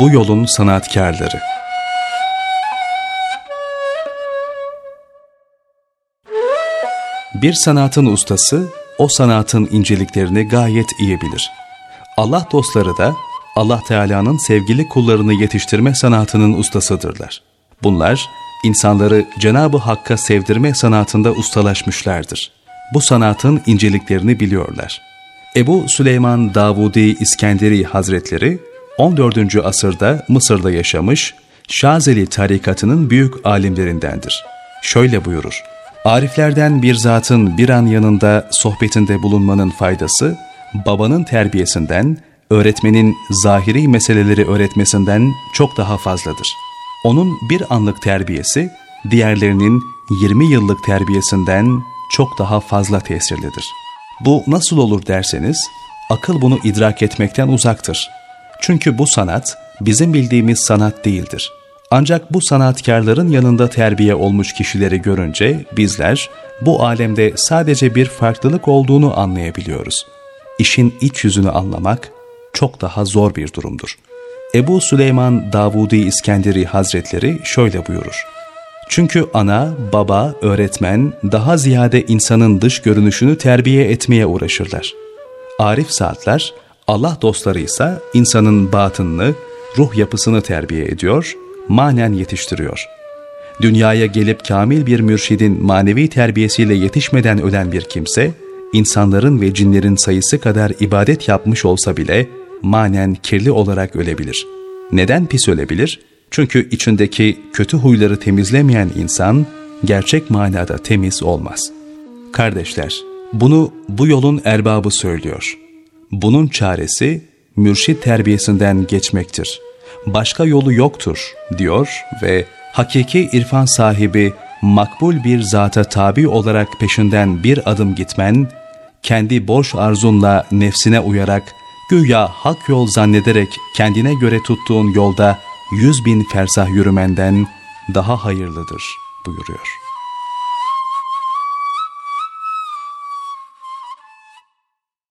Bu yolun sanatkarları. Bir sanatın ustası, o sanatın inceliklerini gayet iyi bilir. Allah dostları da Allah Teala'nın sevgili kullarını yetiştirme sanatının ustasıdırlar. Bunlar, insanları Cenab-ı Hakk'a sevdirme sanatında ustalaşmışlardır. Bu sanatın inceliklerini biliyorlar. Ebu Süleyman Davudi İskenderi Hazretleri 14. asırda Mısır'da yaşamış, Şazeli tarikatının büyük alimlerindendir. Şöyle buyurur, Ariflerden bir zatın bir an yanında sohbetinde bulunmanın faydası, babanın terbiyesinden, öğretmenin zahiri meseleleri öğretmesinden çok daha fazladır. Onun bir anlık terbiyesi, diğerlerinin 20 yıllık terbiyesinden çok daha fazla tesirlidir. Bu nasıl olur derseniz, akıl bunu idrak etmekten uzaktır. Çünkü bu sanat bizim bildiğimiz sanat değildir. Ancak bu sanatkarların yanında terbiye olmuş kişileri görünce bizler bu alemde sadece bir farklılık olduğunu anlayabiliyoruz. İşin iç yüzünü anlamak çok daha zor bir durumdur. Ebu Süleyman Davudi İskenderi Hazretleri şöyle buyurur. Çünkü ana, baba, öğretmen daha ziyade insanın dış görünüşünü terbiye etmeye uğraşırlar. Arif saatler, Allah dostları ise insanın batınını, ruh yapısını terbiye ediyor, manen yetiştiriyor. Dünyaya gelip kamil bir mürşidin manevi terbiyesiyle yetişmeden ölen bir kimse, insanların ve cinlerin sayısı kadar ibadet yapmış olsa bile manen kirli olarak ölebilir. Neden pis ölebilir? Çünkü içindeki kötü huyları temizlemeyen insan gerçek manada temiz olmaz. Kardeşler, bunu bu yolun erbabı söylüyor. Bunun çaresi mürşit terbiyesinden geçmektir. Başka yolu yoktur diyor ve hakiki irfan sahibi makbul bir zata tabi olarak peşinden bir adım gitmen, kendi boş arzunla nefsine uyarak güya hak yol zannederek kendine göre tuttuğun yolda yüz bin fersah yürümenden daha hayırlıdır buyuruyor.